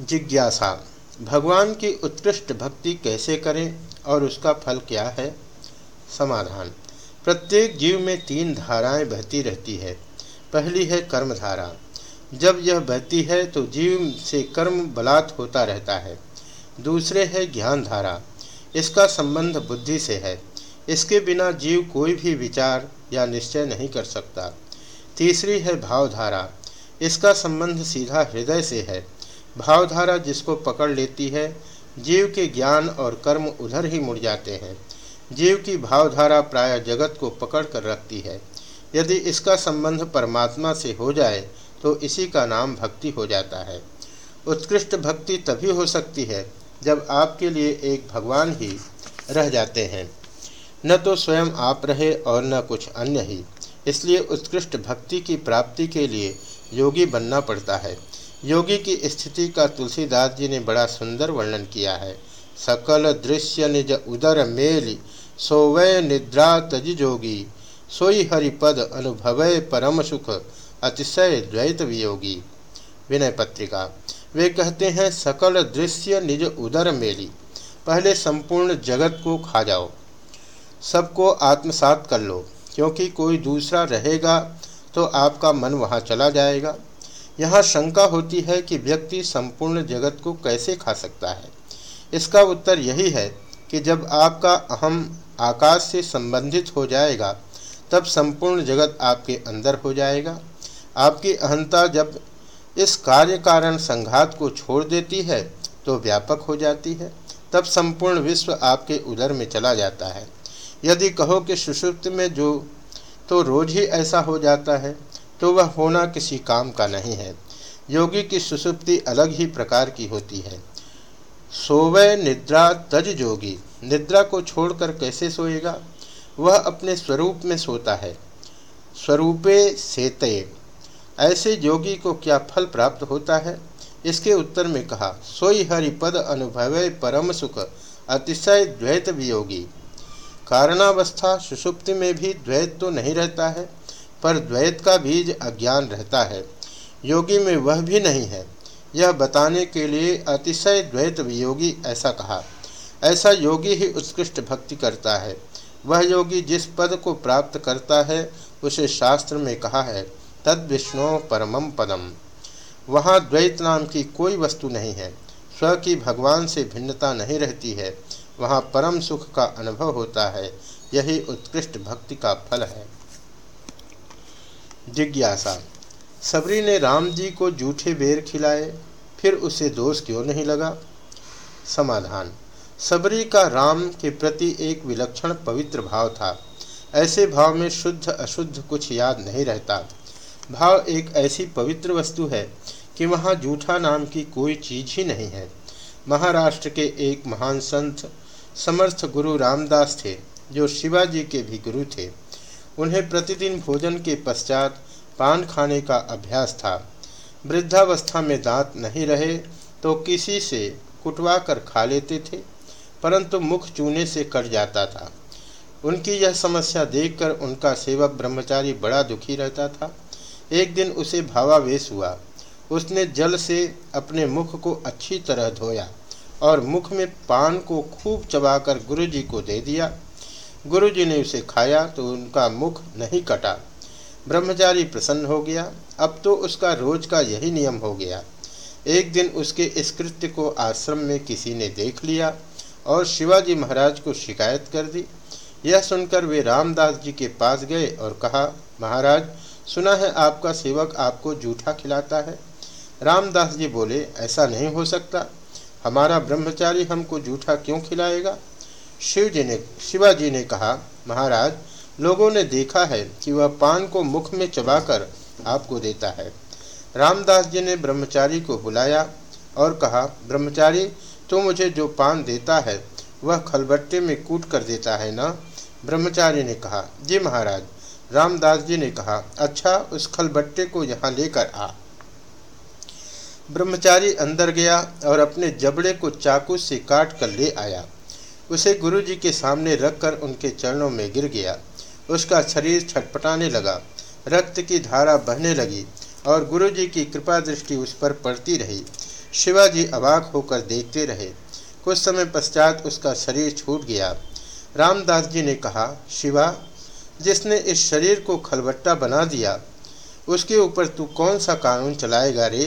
जिज्ञासा, भगवान की उत्कृष्ट भक्ति कैसे करें और उसका फल क्या है? समाधान, प्रत्येक जीव में तीन धाराएँ बहती रहती है। पहली है कर्म धारा जब यह बहती है तो जीव से कर्म बलात् होता रहता है। दूसरे है ज्ञान धारा इसका संबंध बुद्धि से है। इसके बिना जीव कोई भी विचार या निश्चय नहीं कर सकता। तीसरी है भावधारा, इसका संबंध सीधा हृदय से है। भावधारा जिसको पकड़ लेती है, जीव के ज्ञान और कर्म उधर ही मुड़ जाते हैं। जीव की भावधारा प्राय जगत को पकड़ कर रखती है। यदि इसका संबंध परमात्मा से हो जाए तो इसी का नाम भक्ति हो जाता है। उत्कृष्ट भक्ति तभी हो सकती है, जब आपके लिए एक भगवान ही रह जाते हैं। न तो स्वयं आप रहे और न कुछ अन्य ही। इसलिए उत्कृष्ट भक्ति की प्राप्ति के लिए योगी बनना पड़ता है। योगी की स्थिति का तुलसीदास जी ने बड़ा सुंदर वर्णन किया है। सकल दृश्य निज उदर मेल सोवय निद्रा तज जोगी। सोई हरिपद अनुभवय परम सुख, अतिशय द्वैत वियोगी। विनय पत्रिका। वे कहते हैं, सकल दृश्य निज उदर मेली। पहले संपूर्ण जगत को खा जाओ। सबको आत्मसात कर लो। क्योंकि कोई दूसरा रहेगा तो आपका मन वहाँ चला जाएगा। यहाँ शंका होती है कि व्यक्ति संपूर्ण जगत को कैसे खा सकता है। इसका उत्तर यही है कि जब आपका अहम आकाश से संबंधित हो जाएगा, तब संपूर्ण जगत आपके अंदर हो जाएगा। आपकी अहंता जब इस कार्य कारण संघात को छोड़ देती है तो व्यापक हो जाती है। तब संपूर्ण विश्व आपके उदर में चला जाता है। यदि कहो कि सुषुप्त में जो तो रोज ही ऐसा हो जाता है। तो वह होना किसी काम का नहीं है। योगी की सुसुप्ति अलग ही प्रकार की होती है। सोवय निद्रा तज जोगी, निद्रा को छोड़कर कैसे सोएगा? वह अपने स्वरूप में सोता है। स्वरूपे सेते, ऐसे योगी को क्या फल प्राप्त होता है? इसके उत्तर में कहा, सोई हरिपद अनुभव परम सुख, अतिशय द्वैत वियोगी। कारणावस्था सुषुप्ति में भी द्वैत तो नहीं रहता है। पर द्वैत का बीज अज्ञान रहता है। योगी में वह भी नहीं है। यह बताने के लिए अतिशय द्वैत वियोगी ऐसा कहा। ऐसा योगी ही उत्कृष्ट भक्ति करता है। वह योगी जिस पद को प्राप्त करता है, उसे शास्त्र में कहा है, तद विष्णु परमम पदम। वहाँ द्वैत नाम की कोई वस्तु नहीं है। स्व की भगवान से भिन्नता नहीं रहती है। वहाँ परम सुख का अनुभव होता है। यही उत्कृष्ट भक्ति का फल है। जिज्ञासा। सबरी ने राम जी को जूठे बेर खिलाए, फिर उसे दोष क्यों नहीं लगा? समाधान। सबरी का राम के प्रति एक विलक्षण पवित्र भाव था। ऐसे भाव में शुद्ध अशुद्ध कुछ याद नहीं रहता। भाव एक ऐसी पवित्र वस्तु है कि वहाँ जूठा नाम की कोई चीज़ ही नहीं है। महाराष्ट्र के एक महान संत, समर्थ गुरु रामदास थे, जो शिवाजी के भी गुरु थे। उन्हें प्रतिदिन भोजन के पश्चात पान खाने का अभ्यास था। वृद्धावस्था में दांत नहीं रहे तो किसी से कुटवा कर खा लेते थे, परंतु मुख चूने से कट जाता था। उनकी यह समस्या देखकर उनका सेवक ब्रह्मचारी बड़ा दुखी रहता था। एक दिन उसे भावावेश हुआ। उसने जल से अपने मुख को अच्छी तरह धोया और मुख में पान को खूब चबाकर गुरुजी को दे दिया। गुरुजी ने उसे खाया तो उनका मुख नहीं कटा। ब्रह्मचारी प्रसन्न हो गया। अब तो उसका रोज का यही नियम हो गया। एक दिन उसके इस कृत्य को आश्रम में किसी ने देख लिया और शिवाजी महाराज को शिकायत कर दी। यह सुनकर वे रामदास जी के पास गए और कहा, महाराज, सुना है आपका सेवक आपको जूठा खिलाता है? रामदास जी बोले, ऐसा नहीं हो सकता। हमारा ब्रह्मचारी हमको जूठा क्यों खिलाएगा? शिव जी ने शिवाजी ने कहा, महाराज, लोगों ने देखा है कि वह पान को मुख में चबाकर आपको देता है। रामदास जी ने ब्रह्मचारी को बुलाया और कहा, ब्रह्मचारी तो मुझे जो पान देता है, वह खलबट्टे में कूट कर देता है ना? ब्रह्मचारी ने कहा, जी महाराज। रामदास जी ने कहा अच्छा उस खलबट्टे को यहाँ लेकर आ। ब्रह्मचारी अंदर गया और अपने जबड़े को चाकू से काट कर ले आया। उसे गुरु जी के सामने रखकर उनके चरणों में गिर गया। उसका शरीर छटपटाने लगा। रक्त की धारा बहने लगी और गुरु जी की कृपा दृष्टि उस पर पड़ती रही। शिवाजी अबाक होकर देखते रहे। कुछ समय पश्चात उसका शरीर छूट गया। रामदास जी ने कहा, शिवा, जिसने इस शरीर को खलबट्टा बना दिया, उसके ऊपर तू कौन सा कानून चलाएगा रे?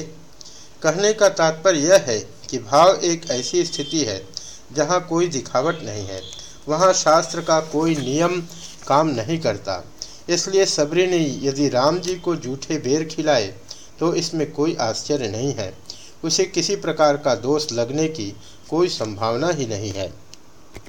कहने का तात्पर्य यह है कि भाव एक ऐसी स्थिति है जहाँ कोई दिखावट नहीं है, वहाँ शास्त्र का कोई नियम काम नहीं करता। इसलिए सबरी ने यदि राम जी को जूठे बेर खिलाए तो इसमें कोई आश्चर्य नहीं है। उसे किसी प्रकार का दोष लगने की कोई संभावना ही नहीं है।